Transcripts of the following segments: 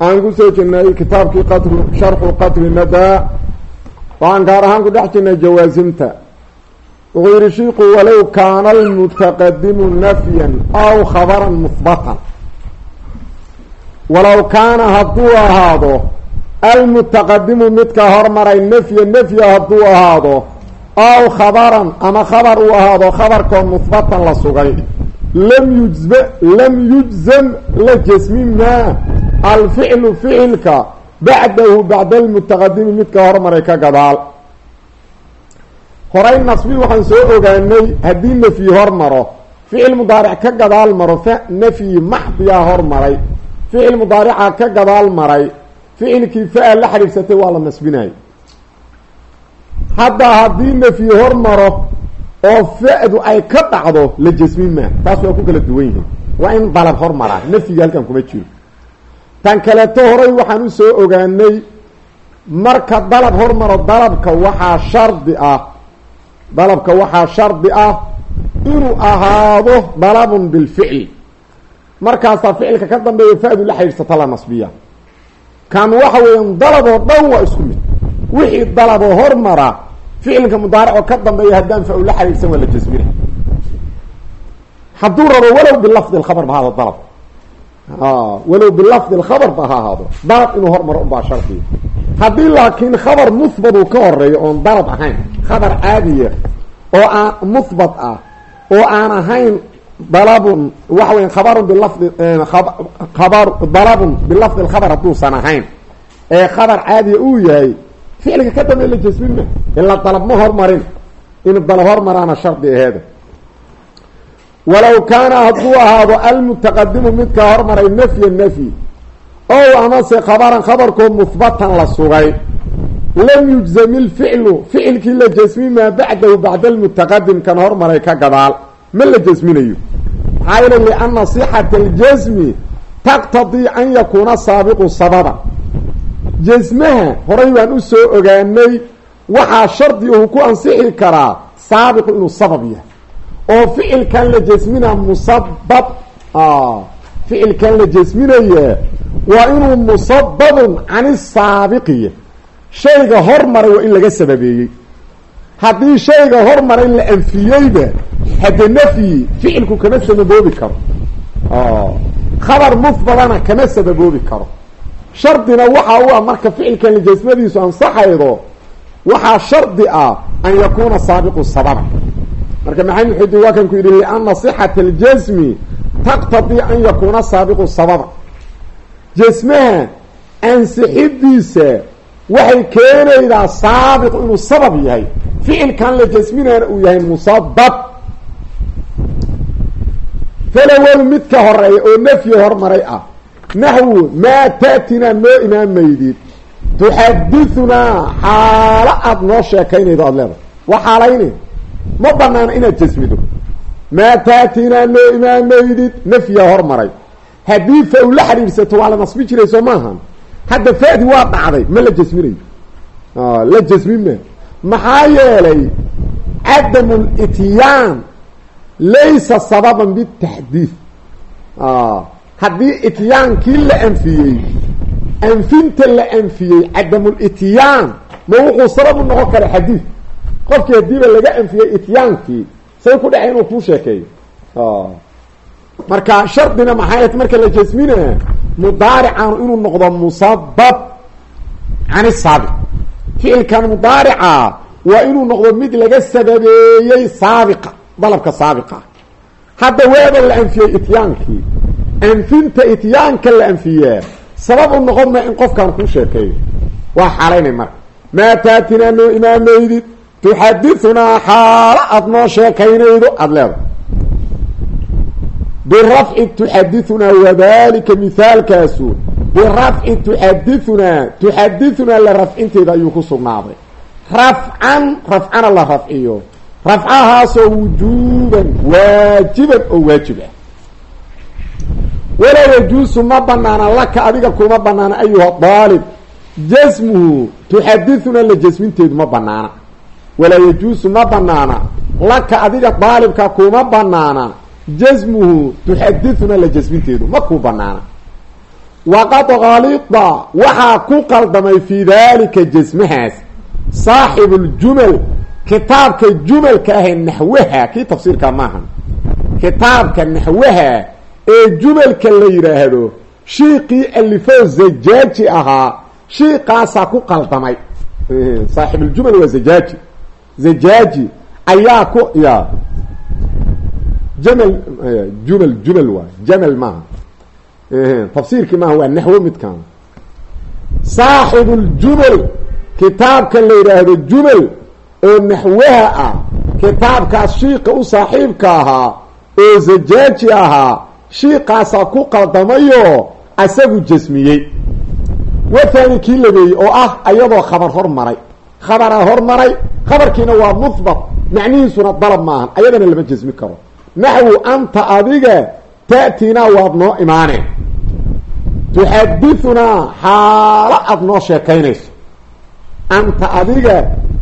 waxaan ku soo jirnay kitaabkii sharxu qatri nadaa waxaan gaar ahaan ku dhex jirnay jawaasimta. Wuxuu yihi shiku walow kaana almutaqadimu nafyan aw khabaran muhbatan walow kaana hadduu ahaado almutaqadimu midka hormaray nafya nafya hadduu ahaado aw khabaran ama khabar uu ahaado khabarkoo muhbatan la sugay. Lam yujz lam yujzam la jasmin maa alficlu ficilka bacdahu bacda almutaqadimi midka hormaray ka gadaal horay nasbi waxaan soo ogaanay haddii nafyi hormaro ficil mudaaric ka gadaal maro nafyi maxdiyaa hormaray ficil mudaarica ka gadaal maray ficilkii fa-a la xadhiibsatay waa la nasbinay hadda haddii nafyi hormaro oo fa-du ay ka dhacdo la jasmin maa taas waa ku kala duwan yihiin waa in dalab hormaraa nafyiga halkan kuma jiro tan kaleeto horay waxaan u soo ogaanay marka dalab hormaro dalabka waxaa shardi ah. Dalabka waxaa shardi ah inuu ahaado dalabun bilficl. Markaasaa ficilka ka dambeeya fa-du la xidhiidsata la nasbiya. Kan waxa weeyaan dalab oo dhan waa isku mid. Wixii dalaboo hormara ficilka mudaaric oo ka dambeeya haddaan fa-u la xidhiidsan waa la jasmina hadduu rabo walow bilafdi lkhabar ba hada dalab walow bilafdi lkhabar ba ha ahaado. Dalab inuu hormaro unbaa shardiya haddii laakiin khabar muhbat uu ka horeeyo oon dalab ahayn khabar caadiya oo aan muhbat ah oo aan ahayn dalabun waxa weya khabarun bilafdi khabar dalabun bilafdi lkhabar hadduusan ahayn ee khabar caadiya uu yahay ficilka ka dambeey la jasmina ilaa dalab ma hormarin inuu dalab hormaraana shardi aheeda walow kaana hadduu ahaado almutaqadimu midka hormaray nafya nafyi ow amase khabaran khabarkoo muhbatan la sugay lam yujzam ilficlu ficilkii la jasmi maa bacdahu bacda almutaqadim kan hormaray ka gadaal ma la jasminayo. Maxaa yeele lianna sixata aljasmi taqtadii an yakuuna saabiqu sababa. Jasmaha horay baan u soo ogaanay waxaa shardi uhu ku ansixi karaa saabiqu inuu sabab yahay oo ficilkan la jasmina musabab ficilkan la jasminaya waa inuu musababun cani saabiqiya shayga hormaray waa in laga sababeeyey. Haddii shayga hormaray la anfiyeyba hadde nafyi ficilku kama sababoobi karo. Khabar mufbadana kama sababoobi karo. Shardina waxa u ah marka ficilkan la jasmadiisu ansaxaydo waxaa shardi ah an yakuuna saabiqu sababa marka maxamed xudi waa ku yidhi lianna sixata aljasmi taqtadii an yakuuna saabiqu sababa. Jasmaha ansixidiisa waxay keenaydaa saabiq inuu sabab yahay. Ficilkan la jasminayna uu yahay musabab falawel midka horreeya oo nafyi hormaray ah naxwu maa taatinaa noo imaameydid tuxadithunaa xaalo aada noo sheekaynaydo aada leedahay. Waa xaalayne ma banaana inaad jasmido. Maa taatinaa noo imaameydid nafyaa hormaray. Haddii fa-u la xidhiidhsato waa la nasbi jiray soo maahan hadda fa-di waa dhacday ma la jasminayo. La jasmima maxaa yeelay cadamu lityaan laysa sababan bitaxdiid. Haddii ityaankii la anfiyey anfinta la anfiyey cadamulityaan ma wuxuu sabab u noqon kara xadiid qofkii hadiiba laga anfiyey ityaankii say ku dhacay inuu kuu sheekeeyo marka shardina maxay marka la jasmina mudaarican inuu noqdo musabab can isaabiq ficilkan mudaarica waa inuu noqdo mid laga sababeeyey saabiqa dalabka saabiqa. Hadda waaba la anfiyey ityaankii anfinta ityaanka la anfiyaa sabab u noqon ma in qofkan kuu sheekeeyo waa xaalaynay marka. Maa taatinaa noo imaameydid tuxadithunaa xaalo aada noo sheekaynaydo aada leedahay. Birafci tuxadithunaa wadalika mihaalkaasu birafci tuxadithunaa tuxadithunaa la rafcinteeda ayuu ku sugnaaday. Rafcan rafcana la rafciyo rafcahaasoo wujuuban waajiban oo waajib ah. Walaa yajuusu ma banaana laka adiga kuma banaana ayuha daalib. Jasmuhu tuxadithunaa la jasminteedu ma banaana walaa yajuusu ma banaana laka adiga daalibka kuma banaana jasmuhu tuxadithunaa la jasminteedu ma kuu banaana waqad kalida waxaa ku qaldamay fii daalika jasmahaas saaxibu ljumal kitaabka jumalka ahee naxwaha kii tafsiirka maaha kitaabka naxwaha ee jumalka la yidhaahdo shiiqii alifo zajaaji ahaa shiiqaasaa ku qaldamay. Saaxibuljumal waa zajaaji zajaaji ayaa ku ya jamal jumal jumal waay jamal maaha tafsiirkii maaha waa naxwo midkaan. Saaxibuljumal kitaabka la yidhaahdo jumal oo naxwaha ah kitaabkaas shiiqa u saaxiibka ahaa oo zajaaji ahaa shiiqaasaa ku qaldamayoo asagu jasmiyey. Wathani kii labeeyey oo ah ayadoo khabar hormaray khabaraa hormaray khabarkiina waa muhbat macnihiisuna dalab maahan ayadana lama jasmi karo. Naxwu anta adiga ta'tiinaa waad noo imaaneen tuxadithunaa xaalo aada noo sheekaynayso. Anta adiga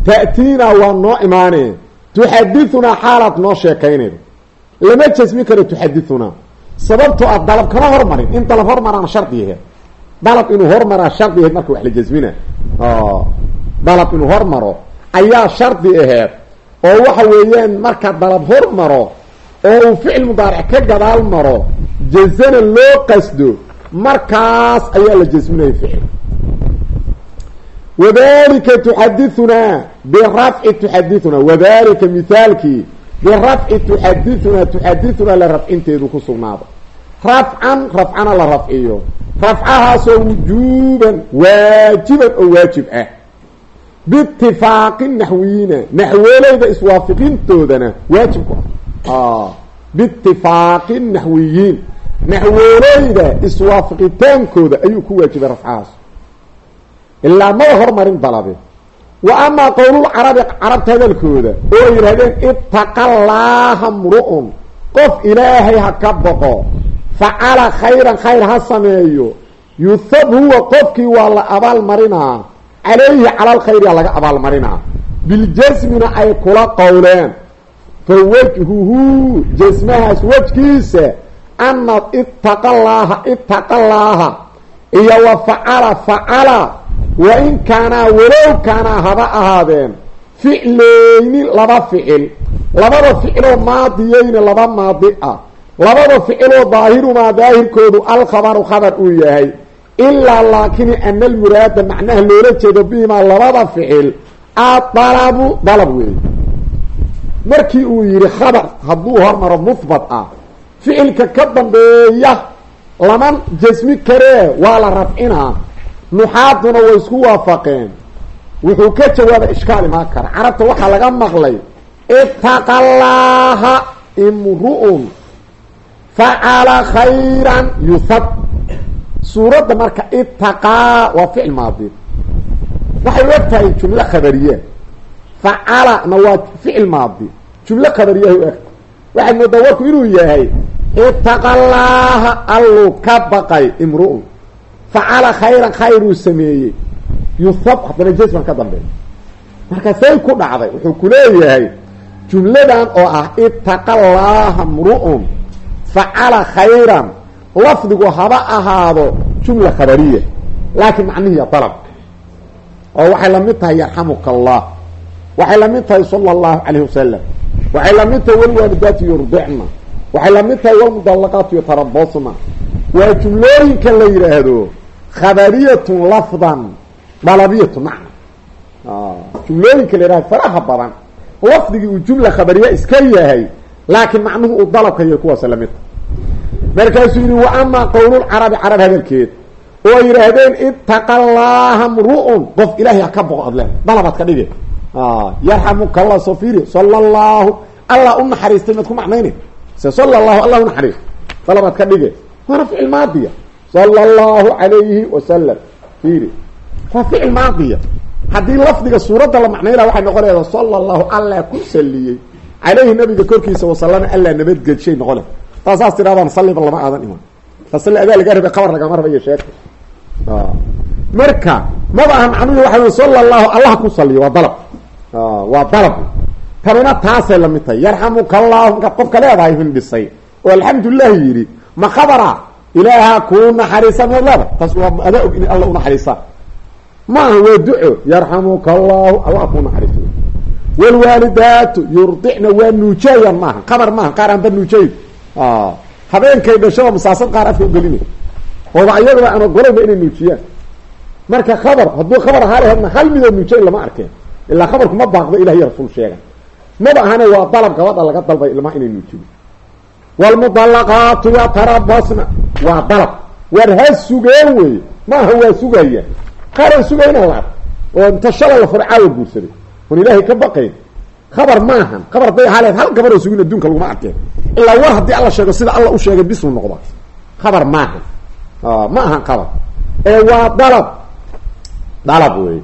ta'tiinaa waa noo imaaneen tuxadithunaa xaalaad noo sheekaynaydo. Lama jasmi karo tuxadithunaa sababtoo a dalab kama hormarin. In dalab hormaraana shardi aheed dalab inuu hormaraa shardi aheyd marka wax la jasmina dalab inuu hormaro ayaa shardi aheed oo waxa weeyaan marka dalab hormaro oo uu ficil mudaaric ka gadaal maro jazana loo qasdo markaas ayaa la jasminaya ficil. Wadalika tuxadithunaa birafci tuxadithunaa wadalika mithaalkii birafci tuxadithunaa tuxadithunaa la rafcinteedu ku sugnaada rafcan rafcana la rafciyo rafcahaasoo wujuuban waajiban oo waajib ah biitifaaqi naxwiyiina naxweeleyda iswaafiqintoodana waajib ku ah biitifaaqi naxwiyiin naxweeleyda iswaafaqitaankooda ayuu ku waajibay rafcahaas ilaa maba hormarin dalabe wa amaa qowlulcarabi carabta hadalkooda oo ay yidhahdeen itaqallaaha mru-un qof ilaahay ha ka boqo facala khayran khayr ha sameeyo yuhab huwa qofkii waa la abaalmarinaa calayhi cala alkhayriya laga abaalmarinaa biljasmina ay kula qowleen. Fa wajhuhu jasmahaas wejkiisa ana itaqallaaha itaqallaaha iyo wa facala facala wa in kaanaa walow kaanaa haba ahaadeen. Ficleyni laba ficil. Labada ficiloo maadiyeyni laba maadi ah. Labada ficiloo daahirumaa daahirkoodu alkhabaru khabar uu yahay ilaa laakini ana almuraada macnaha loola jeedo bihimaa labada ficil adalabu dalab weey markii uu yihi khabar hadduu hormaro muhbat ah ficilka ka dambeeya lama jasmi karee waa la rafcinaa. Nuxaaduna way isku waafaqeen. Wuxuu ka jawaabay ishkaal imaan kara. Carabta waxaa laga maqlay itaqallaaha imru-un facala khayran yuhab suuradda marka itaqaa waa ficil maadi. Waxay u eg tahay jumlo khabariya facalana waa ficil maadi. Jumlo khabariyaha u egta. Waxaad moodaa warku inuu yahay itaqallaaha alluu ka baqay imru-un. Facala khayran khayruu sameeyey. Yuhab haddana jasman ka dambeeya marka say ku dhacday wuxuu ku leeyahay jumladan oo ah itaqallaaha mru-un facala khayran lafdigu haba ahaado jumla khabariya laakiin macnihiiya dalab. Oo waxay la mid tahay yarxamuka allah waxay la mid tahay sala allahu calayhi wasalam waxay la mid tahay walwaalidaatu yurdicna waxay la mid tahay walmudallaqaatu yatarabasna waa jumlooyinka la yidhaahdo khabariyatun lafdan dalabiyatu macna. Jumlooyinka la yidhahdo faraha badan. Lafdigii uu jumla khabariya iska yahay laakiin macnuhu uu dalabka yahay kuwaasa la mid tahay markaasuu yihi wa amaa qowlulcarabi carab hadalkeed oo ay yidhaahdeen itaqallaaha mru-un qof ilaahay ha ka boqo adle dalabaad ka dhige yarxamuka allah sofiri sala allahu allah u naxariistay maad ku macnayne se sala allahu allah unaxariisto dalabaad ka dhige waana ficil maadiya. Sala allahu calayhi wasalam fiiri. Waa ficil maadiya. Haddii lafdiga suuradda la macnaynaa waxay noqonaysaa sala allahu alla ku saliyey calayhi nabiga korkiisa wasalama allaa nabadgedshay noqone taasaas tiraadaan salliba lama aadan iman tasalli adaa laga rabay qabar lagama rabayo sheegta marka maba aha macnuhu waxa wey sala allahu allah ku saliyo waa dalab waa dalab tanina taasay la mid tahay yarxamuka allahu markaad qofka leedahay hindhisay oo alxamdulilahi yidhi ma khabara ilaaha kuu naxariisa miyaad leedahay taas waa adaa og in alla unaxariisa maaha waa duco yarxamuka allahu allah kuu naxariiso wlwaalidaatu yurdicna waa nuujayaan maaha qabar maaha qaar habeenkay dhashada masaasad qaar afka ugelinay ooba iyagaba aan ogolayba inay nuujiyaan. Marka khabar hadduu khabar ahaa laheedna hal midoo nuujayn lama arkeen. Ilaa khabarku ma baaqdo iyo rasuul sheega maba ahane waa dalab gabadha laga dalbay ilmaha inay nuujiyo wlmudalaqaatu yatarabasna waa dalab. War ha sugeen wey maaha waa sugaya qaaraan sugayna la ark oo inta shala la fura caawa guursaday on ilaahay ka baqayn khabar maahan. Khabar haday ahaa leed hal gabaroo sugin adduunka laguma arkeen. Ilaa war haddii alla sheego sida alla u sheegay bisuu noqda khabar maahan. Ma ahan khabar. Ee waa dalab. Dalab wey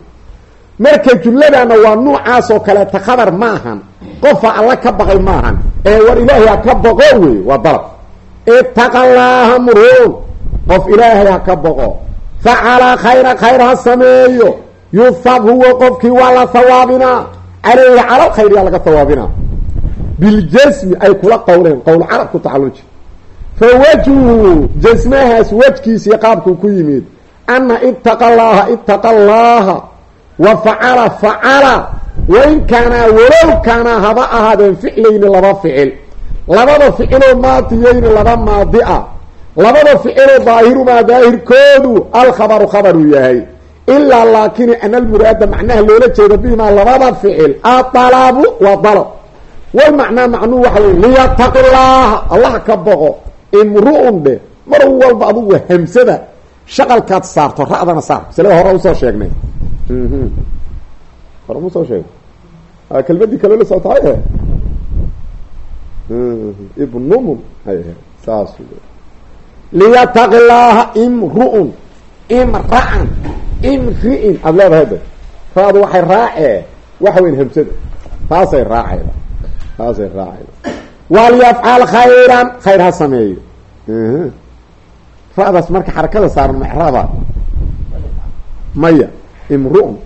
marka jumladana waa nuucaas oo kaleeta khabar maahan. Qofa alla ka baqay maahan. Ee war ilaahay ha ka baqo wey waa dalab. Ittaqa llaaha mruun qof ilaahay ha ka baqo facala khayra khayr ha sameeyo. Yufab huwa qofkii waa la hawaabinaa caleyhi cala lkhayr yaa laga hawaabinaa biljasmi ay kula qawleen qowl carab ku tacalluji fa wajhu jasmahaas wejkiisii qaabkuu ku yimid. Ana ittaqa llaaha ittaqa llaaha wa facala facala. Wain kaanaa walow kaanaa haba ahaadeen ficlayni laba ficil. Labada ficiloo maadiyeyni laba maadi a labada ficiloo daahirumaa daahirkoodu alkhabaru khabaruu yahay ilaa laakini ana almuraada macnaha loola jeedo bihimaa labada ficil adalabu waa dalab walmacnaa macnuhu waxa wey liyataqi llaaha allah ka boqo imru-un dhe mar walba adugu hamsada shaqalkaad saarto ra'dana saar maslada hore u soo sheegnay hore musoo sheegay kelmadii kale la socotahay he ibnumun hay saas llaaha imru-un imra'an imri'in aada leedahay da raadu waxay raacee waxa weyn hamsada. Taasay raacayda. Taasay raacayda. Walyafcal khayran khayr ha sameeyo. Ra'daas marka xarakada saaran macraaba maya imru-un.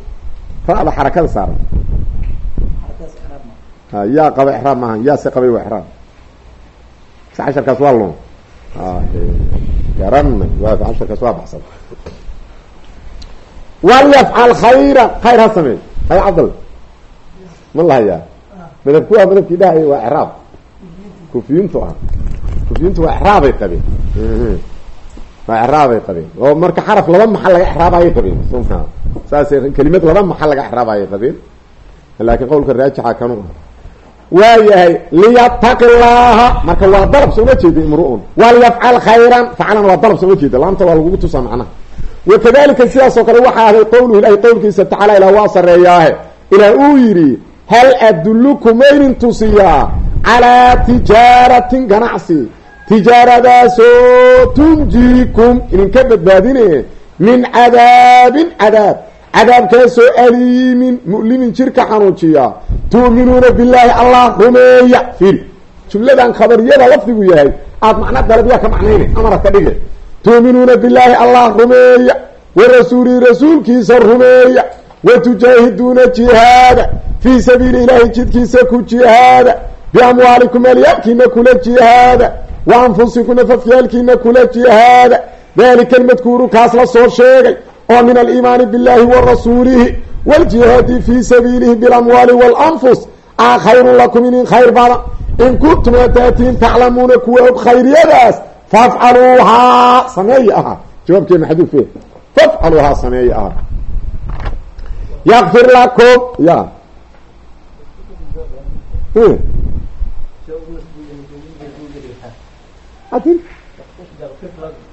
Ra'da xarakada saaran. Yaa qaba exraab maaha yaase qabay waa exraab s casharkaas waa lun garanay waa casharkaas waa baxsan walyafcal khayra khayr ha sameey hay cabdal ma lahayaa madhabku waa madhabkii dhahay waa exraab kufiyintu ah kufiyintu waa exraabay qabeen waa exraabay qabeen oo marka xaraf laba maxal laga exraabayay qabeen saasay kelimad laba maxal laga exraabayay qabeen laakiin qowlka raajixa kanu waa yahay liyataqi llaaha marka waa dalab sooma jeeda imru-un walyafcal khayran facalan waa dalab sooma jeeda laamta waa lagugu tusaa macnaha wakadalika sidaas oo kale waxaa ahay qowluhu ilahi qowlkiisa tacaala ilaa waa sareeyaahe ilaah uu yidhi hal adullukum maynin tusiyaa calaa tijaaratin ganacsi? Tijaaradaasoo tunjiikum. Idinka badbaadine min cadaabin cadaab. Cadaabkaasoo aliimin mu'limin jirka xanuujiya tu'minuuna billaahi allah rumeeya. Fiiri jumladan khabariyada lafdigu yahay. Aada macna dalabyaa ka macnayna amara ka dhige tuuminuuna billaahi allah rumeeya wa rasuulihi rasuulkiisa rumeeya wa tujaahiduuna jihaada fii sabiili ilaahi jidkiisa ku jihaada biamwaalikum meelyaalkiina kula jihaada wa anfusikum nafafyaalkiina kula jihaada. Dalika almadkuuru kaas la soo sheegay oo min aliimaani billaahi wa rasuulihi waljihaadi fii sabiilihi bilamwaali waalanfus aa khayrun lakum inin khayr badan. In taclamuuna kuwa khayryadaas fafcaluuhaa sameeya ahaa jawaabkee maxduufe fafcaluuhaa sameeya ahaa yakfir lakum ya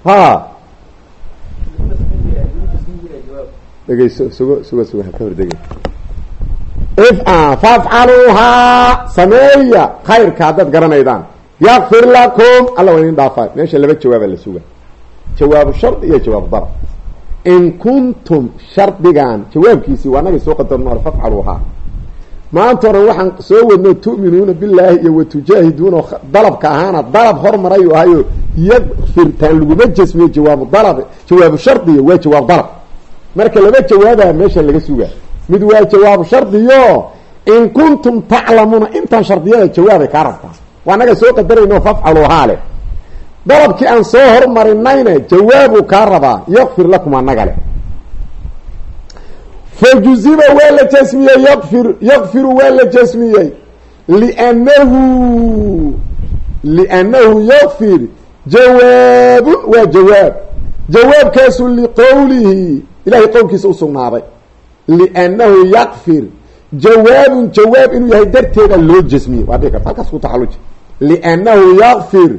ha dhegeyso sugo suga suga ha ka hordege fafcaluuhaa sameeya khayrka haddaad garanaydaan yakfir lakum alla waa idin dhaafaa meesha laba jawaaba la suga jawaabu shardi iyo jawaabu darab in kuntum shardigan jawaabkiisii waa nagay soo qadarno fafcaluhaa maanta horan waxaan soo wadno tu'minuuna billaahi iyo watujaahiduuna dalabka ahaana dalab hormarayu ahayo yakfirtaan laguma jasmiyo jawaabu dalab jawaabu shardiyo waa jawaab dalab marka laba jawaabaa meesha laga sugaa mid waa jawaabu shardiyo in kuntum taclamuuna intaan shardiyada jawaabay kaa rabtaa waa naga soo qadarayno fafcaluhaa leh. Dalabkii aan soo hormarinayna jawaabuu kaa rabaa yakfir lakum anaga leh. Fajuziba waa la jasmiyey yaqfir yakfiru waa la jasmiyey. Liannahu liannahu yakfir jawaabun waa jawaab. Jawaabkaasu liqowlihi ilahay qowlkiisa usugnaaday liannahu yakfir jawaabun jawaab inuu yahay darteeda loo jasmiyey. Waa dhii karta. Halkaas ku taxaluji liannahu yakfir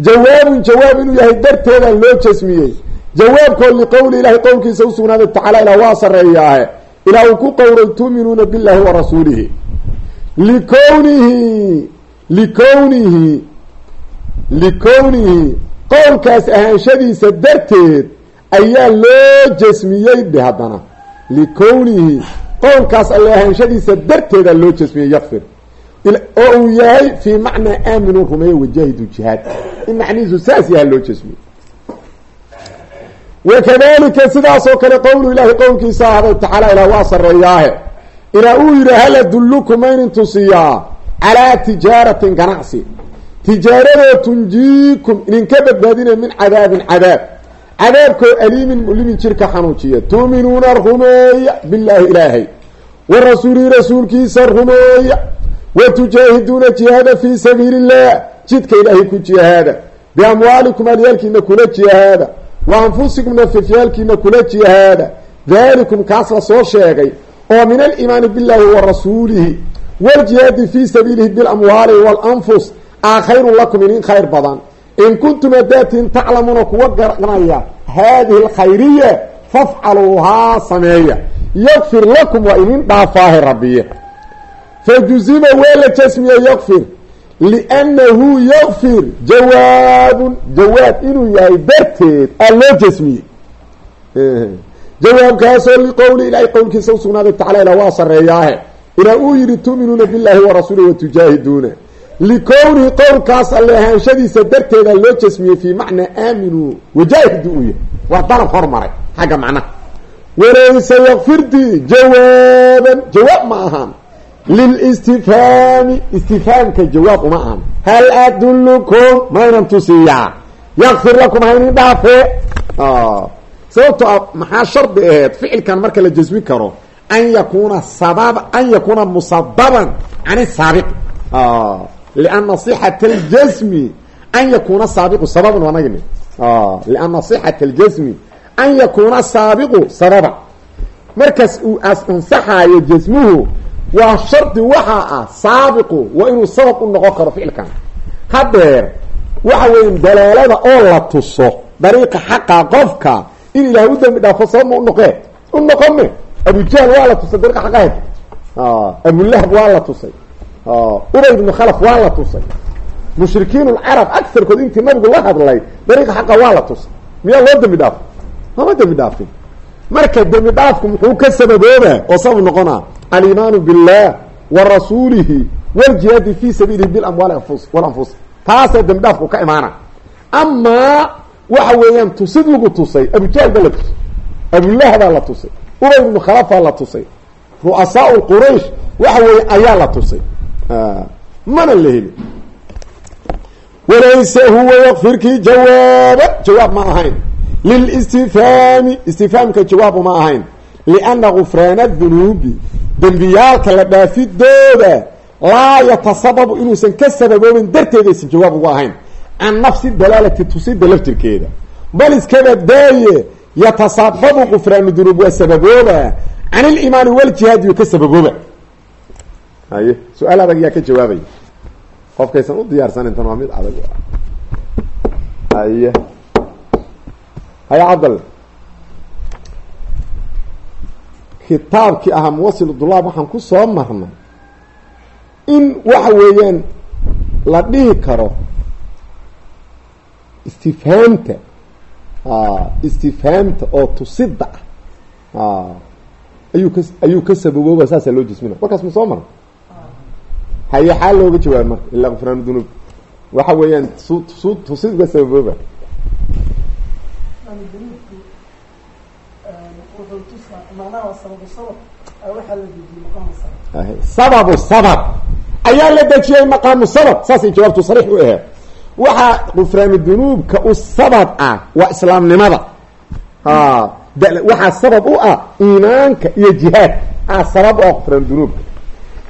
jawaabun jawaab inuu yahay darteeda loo jasmiyey. Jawaabkoo liqowli ilahay qowlkiisa usugnaaday tacaala ilah waa sareeyaahe ilaa uu ku qowray tuuminuuna billahi wa rasuulihi. Likownihi likownihi likownihi. Qowlkaas ahaanshadiisa darteed ayaa loo jasmiyey dhe haddana. Likownihi qowlkaas alle ahaanshadiisa darteeda loo jasmiyey yakfir oo uu yahay fii macnaa aaminuu rumeeye wajaahidu jihaad. In macnihiisu saas yaha loo jasmiyey. Wakadalika sidaasoo kale qowlu ilaahi qowlkiisa ahday tacaala ilah waa sareeyaahe ilaa uu yidhi hal adullukum maynin tusiyaa calaa tijaaratin ganacsi? Tijaaradoo tunjiikum idinka badbaadinaya min cadaabin cadaab cadaabkoo aliimin mulimin jirka xanuujiya. Tuuminuuna rumeeya billaahi ilaahay. Wa rasuulihi rasuulkiisa rumeeya. Wa tujaahiduuna jihaada fii sabiili illah jidka ilaahay ku jihaada. Biamwaalikum alyaalkiina kula jihaada. Wa anfusikum nafafyaalkiina kula jihaada. Dalikum kaas la soo sheegay. Oo min aliimaani billahi wa rasuulihi. Waljihaadi fii sabiilihi bilamwaali waalanfus aa khayrun lakum inin khayr badan in kuntum hadaatiin taclamuuna kuwa garanaya haadihi alkhayriya fafcaluuhaa sameeya yakfir lakum waa idin dhaafaahe rabbiye fajuzima waa la jasmiye yakfir liannahu yakfir jawaabun jawaab inuu yahay darteed aa loo jasmiyey jawaabkaasoo liqowli ilaahay qowlkiisa usugnaaday tacala ilah waa sareeyaahe ilaa uu yihi tu'minuuna billahi wa rasuulih watujaahiduuna likownihi qowlkaas alle ahaanshadiisa darteeda loo jasmiyey fii macnaa aaminuu wajaahidu uu yahay waa dalab hormaray xagga macnaha walaysa yakfirtii jawaaban jawaab ma ahaan lilistifhaami istifhaamka jawaab uma ahan hal adullukum maynan tusiyaa yakfir lakum haynin dhaafee sababto a maxaa shardi aheed ficilkan marka la jasmi karo an yakuuna sabab an yakuuna musababan can saabiq liana sixata aljasmi an yakuuna saabiqu sababan wanagni liana sixata aljasmi an yakuuna saabiqu sababan markaas uu ansaxaayo jasmuhu waa shardi waxaa ah saabiqu waa inuu sabab u noqon karo ficilkan hadeer waxa weya dalaalada oo la tuso dariiqa xaqa qofka in ilaah u dambi dhaafo sabab ma unoqee u noqome abujahl waa la tusay dariiqa xaqaheed abulahab waa la tusay ubay ibnu khalaf waa la tusay. Mushrikiin lcarab agarkood intii nabigu la hadlay dariiqa xaqa waa la tusay. Miyaa loo dambi dhaafo mama dambi dhaafin. Marka dembi dhaafku muxuu ka sababooba oo sabab noqona alimaanu billah wa rasuulihi waljihaadi fi sabiilihi bilamwaali anfus walanfus taasaa dembi dhaafku ka imaana. Amaa waxa weeyaan tusid lagu tusay abujahl baa la tusay. Abulahabaa la tusay. Ubay ibnu khalafaa la tusay. Ru'asaa quraysh waxa weeye ayaa la tusay mana la heli walayse huwa yakfirkii jawaaba jawaab ma ahayn lilistifhaami istifhaamka jawaabu ma ahayn lianna gufraana dunuubi dembiyaalka la dhaafidooda laa yatasababu inuusan ka sababoobin darteed aysan jawaab ugu ahayn can nafsi dalaalati tusida laftirkeeda bal iskaba daaye yatasababu gufraanu dunuub waa sababooba can ilimaani waljihaadi ka sababooba haye su'aal adag yaa ka jawaabaya qofkaysan u diyaarsan intan waa mid adag. Haye haya cabdal. Kitaabkii ahaa muwasil dulaab waxaan ku soo marnay in waxa weeyaan la dhihi karo istifhaamta istifhaamta oo tusida ah ayuu ka ayuu ka sababooba saasaa loo jismina markaas ma soo mara haye xaa looga jawaab marka ilaa kufraan dunuub. Waxa weeyaan su su tusid sababooba. Sababu sabab ayaa la dejiyey maqaamu sabab saasay jawaabtu sariix u aheed waxaa kufraanu dunuubka u sabab ah waa islaamnimada. Waxaa sabab u ah iimaanka iyo jihaad. A sabab u ah kufraan dunuubka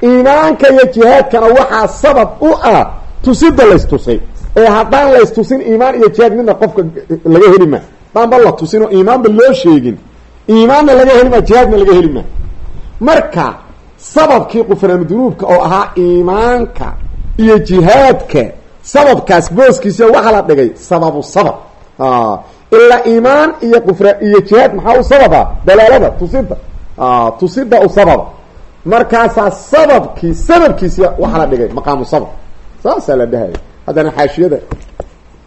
iimaanka iyo jihaadkana waxaa sabab u ah tusida laystusay. Ee haddaan laystusin iimaan iyo jihaad midna qofka laga heli ma. Hadaanba la tusin oo iimaanba loo sheegin. Iimaanna laga heli ma jihaadna laga heli ma. Marka sababkii kufraanu dunuubka oo ahaa iimaanka iyo jihaadka sababkaas booskiisa waxaa la dhigay sababu sabab. Ilaa iimaan iyo kufra iyo jihaad maxaa u sababa? Dalaalada tusida. Tusida u sababa markaasaa sababkii sababkiisi waxaa la dhigay maqaamu sabab. Saasaa la dhahaya haddana xaashiyada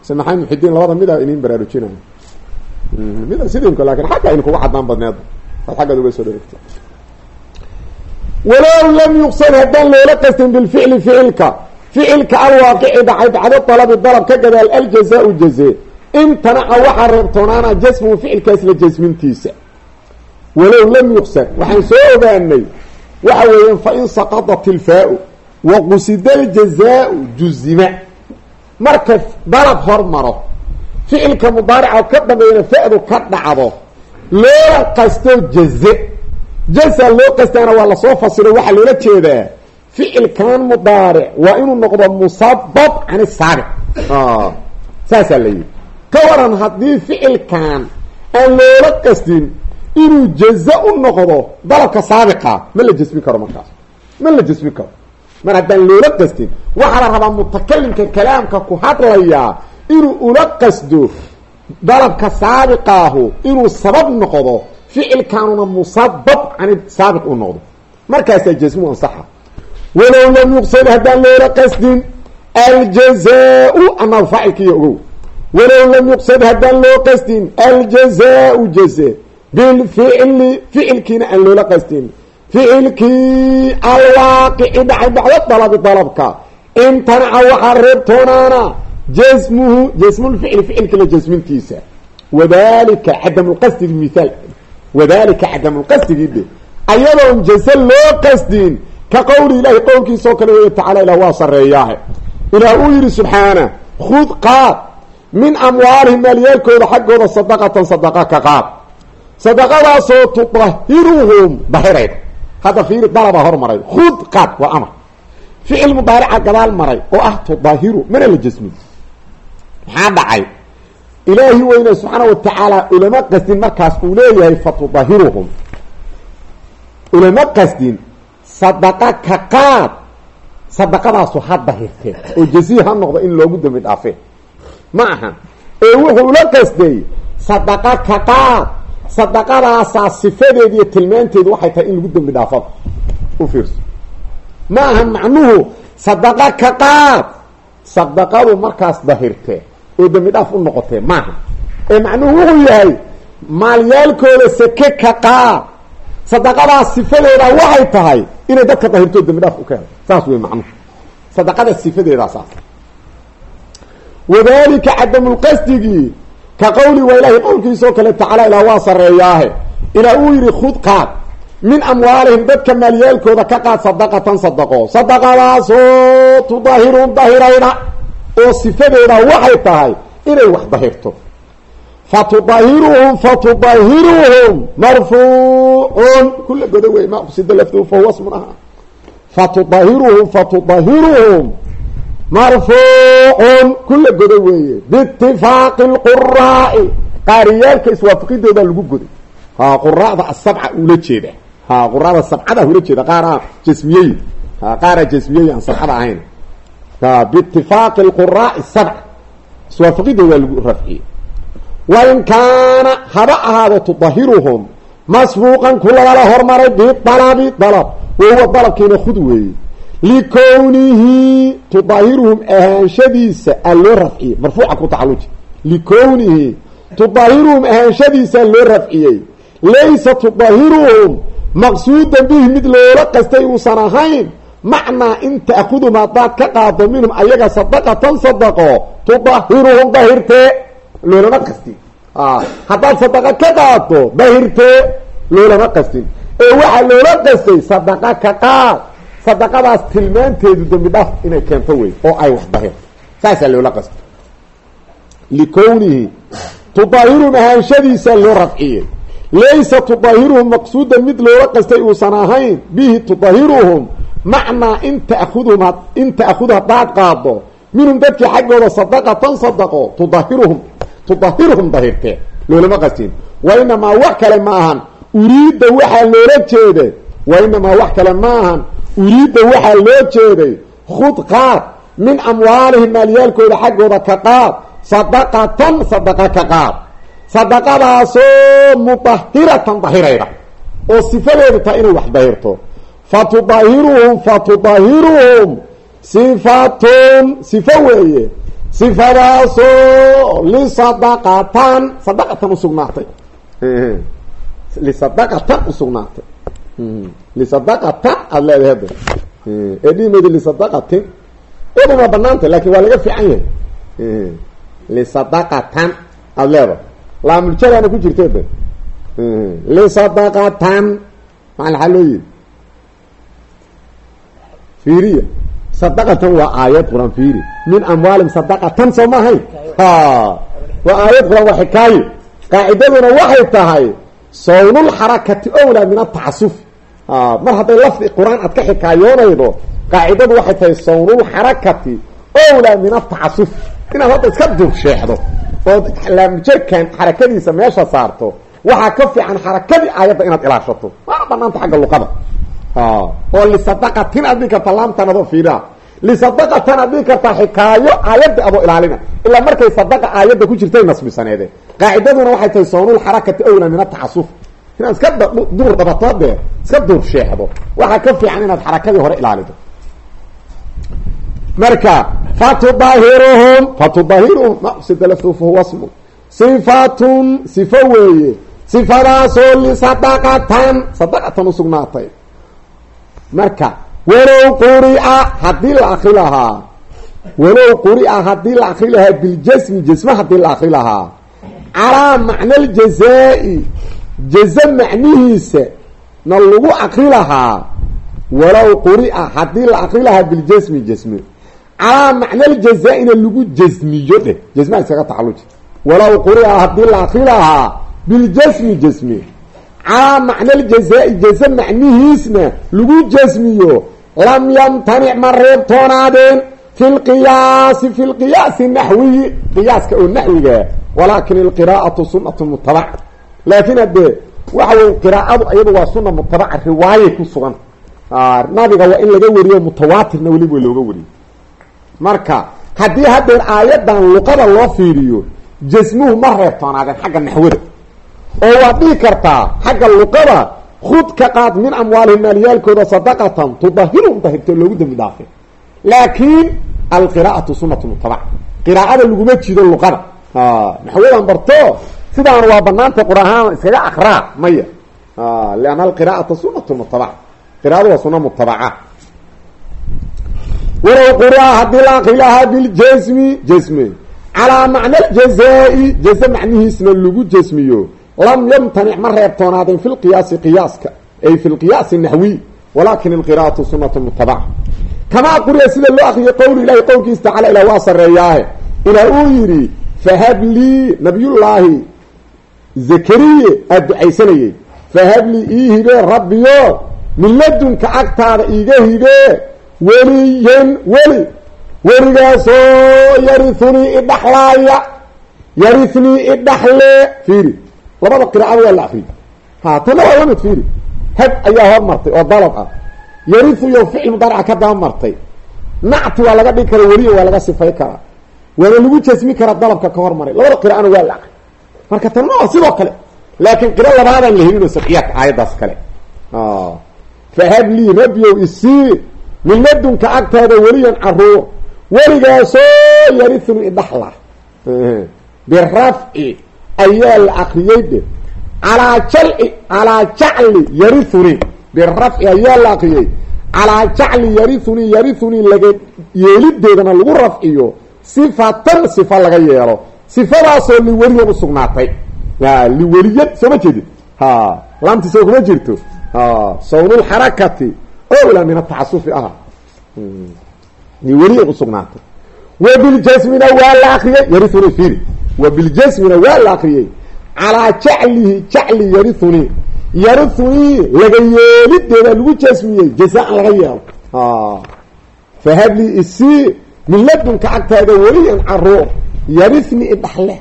se muxidiin labada mida inin baraarujinayo mida sidinko laakiin xagga in kuga cadaan badneed. Ad xaggaad uga soo dharagta walow lam yuqsad haddaan loola qastin bilficli ficilka. Ficilka alwaaqici dhacay bacdo dalabi dalab ka gadaal aljazaau jaze imtanaca waxaa reebtoonaana jasmuhu ficilkaas la jasmintiisa. Walow lam yuqsad waxaan soo ogaanay waxa weeyaan fain saqadat ilfaa-u wa qusida aljazaau juzima. Marka dalab hormaro ficilka mudaarica ka dambeeyana fa-du ka dhacdo loola qasto jaze jaza loo qastaana waa la soo fasiro waxaa loola jeedaa ficilkan mudaaric waa inuu noqdo musabab can isaabiq saasaa la yidhi. Ka waran haddii ficilkan aan loola qastin inuu jaza u noqdo dalabka saabiqa ma la jasmin karo markaas. Ma la jasmin karo. Mar haddaan loola qastin waxaa la rabaa mutakalimka kalaamka ku hadlayaa inuu ula qasdo dalabka saabiqaahu inuu sabab noqdo ficilkaanuna musabab can saabiq u noqdo. Markaasaa jasmu ansaxa. Walow lam yuqsad haddaan loola qasdin aljazaau anaa faacilkiiyo ogow. Walow lam yuqsad haddaan loo qasdin aljazaau jaze bilficli ficilkiina aan loola qasdin ficilkii alwaaqici dhacay bacdo dalabi dalabka imtanaca waxaa reebtoonaana jasmuhu jasmulficli ficilka la jasmintiisa wadalika cadamulqasdigi mithaal wadalika cadamulqasdigii de ayadoon jaze loo qasdin ka qowli ilaahi qowlkiisao kale wey tacala ilah waa sareeyaahe ilaah uu yidhi subxaana khud qaad min amwaalihim maalyaalkooda xaggooda sadaqatan sadaqa ka qaad sadaqadaasoo tudahiruhum dahirayda hadda fiiri dalabaa hormaray khud qaad waa amar. Ficil mudaarica gadaal maray oo ah tudahiru mana la jasmin maxaa dhacay? Ilaahi weyne subxaana wa tacaala ulama qasdin markaas uu leeyahay fa tudahiruhum ulama qasdin sadaqa ka qaad. Sadaqadaasu ha dahirteen oo jazii ha noqdo in loogu dambi dhaafeen ma aha ee wuxuu ula qasday sadaqa ka qaad sadaqadaasaa sifadeedi iyo tilmaanteedu waxay tahay in lagu dambi dhaafada u fiirso. Ma aha macnuhu sadaqa ka qaad. Sadaqadu markaas dahirtee oo dambi dhaaf u noqotee maaha ee macnuhu wuxuu yahay maalyaalkooda seke ka qaad. Sadaqadaas sifadeeda waxay tahay inay dadka dahirtoo dambi dhaaf u keeno saas wey macnuhu. Sadaqada sifadeedaa saas. Wadalika cadamulqasdigii ka qowli waa ilahay qowlkiisao kale tacaala ilaa waa sareeyaahe ilaa uu yidhi khud qaad. Min amwaalihim dadka maalyaalkooda ka qaad sadaqatan sadaqo. Sadaqadaasoo tudahiruhum dahirayna oo sifadeeda waxay tahay inay wax dahirto. Fatudahiruhum fatudahiruhum marfuucun. Kula godo wey ma qusida laftuhu fahuwa smun aha. Fatudahiruhum fatudahiruhum marfuucun kula godo weeye. Biitifaaqi lquraa'i qaariyaalka iswaafaqidooda lagu goday ha quraada asabca ula jeeda ha quraada sabcada ula jeeda qaaraa jasmiyey ha qaaraa jasmiyey aan sabcada ahayn. Ha biitifaaqi lquraa'i sabc iswaafaqidooda lagu rafciyey wain kaana haba ahaado tudahiruhum masbuuqan ku lagala hormaray bidalabi dalab wahuwa dalabkiina khud weeye likownihi tudahiruhum ahaanshadiisa a loo rafciye marfuuca ku tacaluji likownihi tudaahiruhum ahaanshadiisaa loo rafciyey laysa tudaahiruhum maqsuudan bihi mid loola qastay uusan ahayn macnaa in ta'khudum haddaad ka qaado minhum ayaga sadaqatan sadaqo tudahiruhum dahirtee loolama qastin haddaad sadaqa ka qaado dahirtee loolama qastin ee waxaa loola qastay sadaqa ka qaad sadaqadaas tilmaanteedu dambi dhaaf inay keento wey oo ay wax dahirto saasaa loola qastay likownihi tudaahiruhum ahaanshadiisaa loo rafciyey. Laysa tudaahiruhum maqsuudan mid loola qastay uusan ahayn. Bihi tudaahiruhum macnaa in takhudhum in ta'khud haddaad qaado minhum dadkii xaggooda sadaqatan sadaqo tudahiruhum tudahiruhum dahirtee loolama qastin. Wa inamaa wax kale ma ahan. Uriidda waxaa loola jeeday. Wa inamaa wax kale ma ahan uriidda waxaa loo jeeday khud qaad min amwaalihim maalyaalkooda xaggooda ka qaad sadaqatan sadaqa ka qaad sadaqadaasoo mudahiratan dahirayda oo sifadeedu tahay inay wax dahirto fatudahiruhum fatudahiruhum sifatun sifo weeye. Sifadaasoo lisadaqatan sadaqatan usugnaatay lisadaqatan usugnaatay lisadaqatan aada leedahay hadda ee dhimayda lisadaqatin iyada waa banaanta laakiin waa laga fiican yahay lisadaqatan aada leedahay laamuljarana ku jirta de lisadaqatan maa laxaa loo yiri fiiriya sadaqatan waa aayad qur'aan fiiri min amwaalim sadaqatan soo ma ahayn ha waa aayad qur'aan waa xikaayo qaacidaduna waxay tahay sawnulxarakati owlaa min atacasuf mar hadday lafdi qur'aan aad ka xikaayoonaydo qaacidadu waxay tahay sawnulxarakati owlaa min atacasuf inaad hadda iska duursheexdo ood laamjarkan xarakadiisa meesha saarto waxaa ka fiican xarakadii aayadda inaad ilaashato. Waana banaanta xagga luqada. Oo lisadaqatin aad dhigi karta laamtan adoo fiiraa lisadaqatan aad dhigi kartaa xikaayo aayadda adoo ilaalina. Ilaa markay sadaqa aayadda ku jirtay nasbisaneede. Qaacidaduna waxay tahay sawnulxarakati owlaa min atacasuf inaad iska duur dhabato dee iska duur sheexdo. Waxaa ka fiican inaad xarakadii hore ilaalido. Marka fatudaahiruhum fatudaahiruhum maqsidalaftu fahuwa smu sifatun sifo weeye. Sifadaasoo lisadaqatan sadaqatan usugnaatay marka walow quri'a haddii la akri lahaa. Walow quri'a haddii la akri lahaa biljasmi jasme haddii la akri lahaa. Calaa macna aljazaa-i jaze macnihiisa na lagu akri lahaa walow quri'a haddii la akri lahaa biljasmi jasme calaa macna aljazaa-ina lagu jasmiyo dheh jasmaa iskaga tacaluji walow quri'a haddii la akri lahaa biljasmi jasmi calaa macna aljazaa-i jaze macnihiisna lagu jasmiyo lam yamtanic ma reebtoonaadeen fi lqiyaasi fi lqiyaasi naxwiyi qiyaaska oo naxwiga walaakin alqiraa'atu sunatu mutabaca laakiin haddee waxa wey qiraa'adu iyadu waa suna mutabaca riwaayay ku sugan. Nabiga waa in laga wariyo mutawaatirna weliba looga wariyo marka haddii haddeen aayadan luqada loo fiiriyo jasmuhu ma reebtoonaadeen xagga naxwada. Oo waad dhihi kartaa xagga luqada khud ka qaad min amwaalihim maalyaalkooda sadaqatan tudahirhum dahirto loogu dambi dhaafay. Laakiin alqiraa'atu sunatu mutabac qiraa'ada laguma jido luqada. Naxwadan barto sidaan waa banaanta qur'aan iskaga akraa maya. Lianna alqiraa'ata sunatu mutabac qiraada waa suna mutabaca walow qura haddii la akri lahaa biljasmi jasme calaa macna aljazaa-i jaze macnihiisna lagu jasmiyo. Lam yamtanic ma reebtoonaadeen fi lqiyaasi qiyaaska ay fi lqiyaasi naxwiy walakin alqiraa'atu sunatu mutabaca kamaa quriya sida loo akriyay qowlu ilahi qowlkiisa tacala ilah waa sareeyaahe ilaa uu fahab lii nabiyullaahi zakariye aada ducaysanayey fahab lii ii hibee rabbiyo min ladunka agtaada iiga hibee weliyan weli weligaasoo yariunii idhaxlaaya yarinii idhaxle fiiri. Labada qiraacada waa la akriy ha tana waa la mid fiiri. Hab ayaa hormartay oo dalab ah. Yariu iyo ficil mudaarica ka daba martay. Nacti waa laga dhigi kara weliya waa laga sifay karaa. Waana lagu jasmi karaa dalabka ka hormaray labada qiraana waa la marka tanna waa sidoo kale. Laakiin qiro labaadaan la helin oo sabciyaadka aayaddaas kale. Fahab lii rabbiyow isii min ladunka agtaada weliyan carruur. Weligaasoo yariuni idhaxla birafci ayaa la akriyey dhe calaa jalci calaa jacli yarithuni. Birafci ayaa la akriyey calaa jacli yarithuni yarithuni laga yeelideedana lagu rafciyo. Sifatan sifa laga yeelo sifadaasoo liweliyan usugnaatay liweliyan soo ma jeedid ha laamti soo kuma jirto? Sawnulxarakati owla min ataxasufi aha. Liweliyan usugnaatay wa biljasmina waa la akriyey yarithuni firi wa biljasmina waa la akriyey calaa jaclihi jacli yarithuni. Yarithuni laga yeelideeda lagu jasmiyey jazaan laga yeelo. Fahablii isii min ladunka agtaada weliyan carruur yarithni idhaxle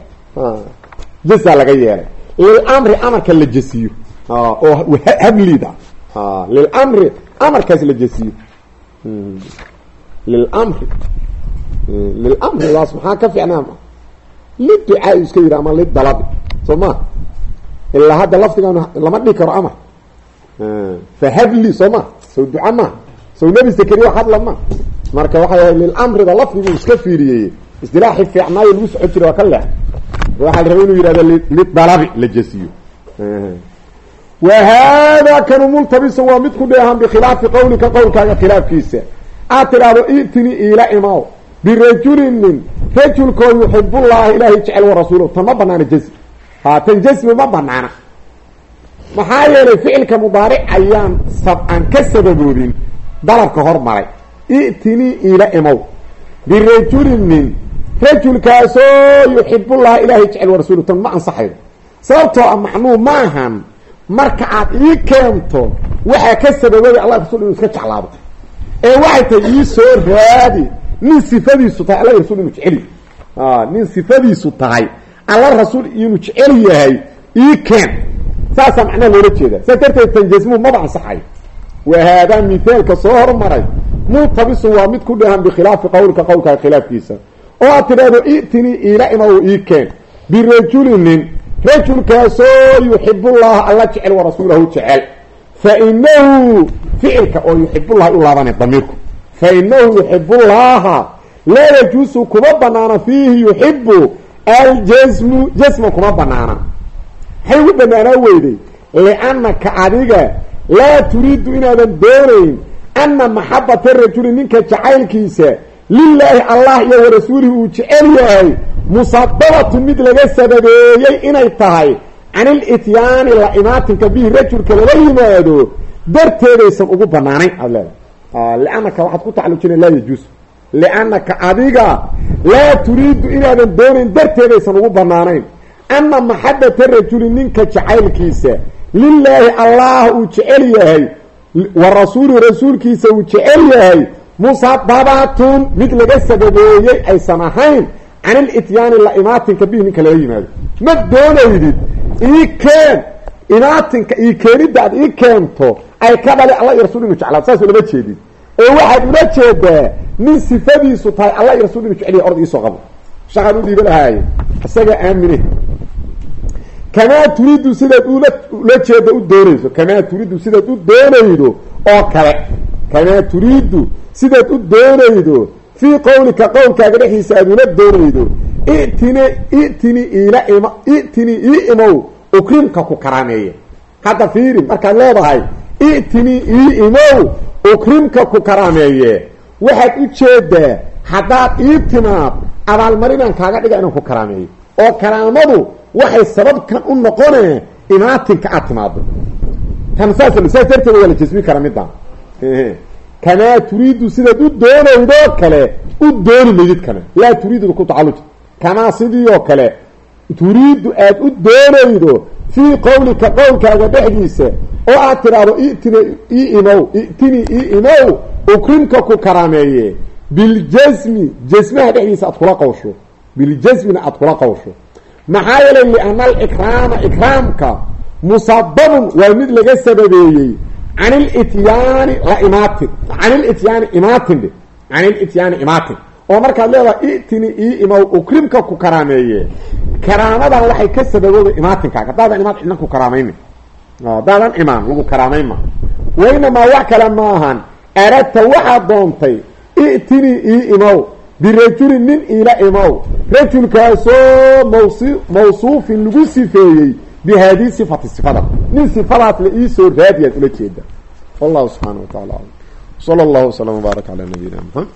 jasa laga yeelay. Lilamri amarka la jesiyo. Oo habliida lilamri amarkaas la jesiyo. Lilamri lilamridaas maxaa ka ficnaa liducaa iska yidhi ama lidalabi soo ma? Ilaa hadda lafdigan lama dhigi karo amar fahabli soo ma? Sow duca ma? Sow nebi sakariya hadla ma? Marka waxay lilamrida lafdigu iska fiiriyey isdilaaxi fiicnaayo lagu soco jiray waa ka leex. Waxaa la rabay inuu yihahdo lidalabi la jesiyo. Wa haadaa kanu multabisan waa mid ku dheehan bikhilaafi qawlika qowlkaaga khilaafkiisa. Aad tidhaahdo itini iila imaw birajulin nin rajulkoo yuxibullaha ilaahay jecel wa rasuulahu tan ma banaana jasmi ha tan jasmi ma banaana maxaa yeelay ficilka mudaaric ayaan sab aan ka sababoodin dalabka hormaray itini iila imow birajulin rajulkaasoo yuxibullaha ilaahay jecel wa rasuulahu tan ma ansaxayo. Sababtoo a macnuu ma ahan marka aad ii keento waxaa ka sababooday allah rasul inuu iska jeclaado. Ee waxay tahay ii soo raadi nin sifadiisu tahay alla rasuul inuu jecel yahay. Nin sifadiisu tahay alla rasuul inuu jecel yahay ii keen. Saasaa macnaha loola jeeda saas darteed tanjasmu maba ansaxayo. Wa haadaa mithaalka soo hormaray. Multabisun waa mid ku dhahan bikhilaafi qowlka qowlkaa khilaafkiisa oo aad tidhaahdo i'tinii iila ima u ii keen. Birajulinin rajulkaasoo yuxibullaha alla jecel wa rasuulahu jecel. Fa inahu ficilka oo yuxibullaha u laabanay damiirku. Fa inahu yuxibullaha laa yajuusu kuma banaana fiihi yuxibu aljasmu jasma kuma banaana. Maxay ugu banaanaa weyday liannaka adiga laa turiidu inaadan doonayn ana maxabata rajuli ninka jacaylkiisa lilaahi allah iyo wa rasuulihi uu jecel yahay musababatun mid laga sababeeyey inay tahay can ilityaani la imaatinka bihi rajulka lala yimaado darteedaysan ugu banaanayn aad leedahay. Liannaka waxaad ku tacalujina laa yajuus. Liannaka adiga laa turiidu inaadan doonayn darteedaysan ugu banaanayn ana maxabata rajuli ninka jacaylkiisa lilaahi allah uu jecel yahay wa rasuulihi rasuulkiisa uu jecel yahay musababatun mid laga sababeeyey aysan ahayn. Can ilityaani la imaatinka bihi ninka lala yimaado ma doonaydid? Ii keen. Imaatinka ii keenidda aad ii keento ay ka dhali alla iyo rasul inu jeclaado saas lama jeedid ee waxaad ula jeedaa nin sifadiisu tahay alla iyo rasul inu jeceliya orod iisoo qabo shaqaan u dhiiba lahaaye isaga aamine. Kamaa turiidu sidaad ula ula jeeda u doonayso. Kamaa turiidu sidaad u doonaydo oo kale. Kamaa turiidu sidaad u doonaydo fii qowlika qowlkaaga dhexdiisa aad ula doonaydo itini itini iila ima itini ii imow ukrimka ku karaameeye hadda fiiri markaad leedahay itini ii imow ukrimka ku karaameeye waxaad u jeedaa haddaad ii timaad abaalmarinaan kaaga dhiga inaan ku karaameeyo. Oo karaamadu waxay sababkan u noqonee imaatinka aad timaado tan saas saas darteeda waa la jasmi kara midaan kamaa turiidu sidaad u doonaydoo kale u dooni maydid kane laa turiidu ku tacaluj kamaa sidii oo kale turiidu aad u doonaydo fii qowlika qowlkaaga dhexdiisa oo aad tidhaahdo itini ii imow itini ii imow ukrimka ku karaameeye. Biljasmi jasmaha dhexdiisa aad kula qawsho biljasmina aad kula qawsho maxaa yeelay liana alikraama ikraamka musababun waa mid laga sababeeyey can ilityaani la imaatin can ilityaani imaatin dhe can ilityaani imaatin oo markaad leedahay itini ii imow ukrimka ku karaameeye karaamadan waxay ka sababooda imaatinkaag haddaadan imaan cidna ku karaamayni haddaadan imaan lagu karaamayma wa inamaa wax kale ma ahan aradta waxaad doontay i'tinii ii imow birajulin nin iila imow rajulkaasoo maws mawsuufin lagu sifeeyey bihaadii sifati sifada nin sifadaas la iisoo raadiyaad ula jeeda wallahu subxaana wa tacala alam sala allahu waslama wbaarak calaa nabiyina maxamed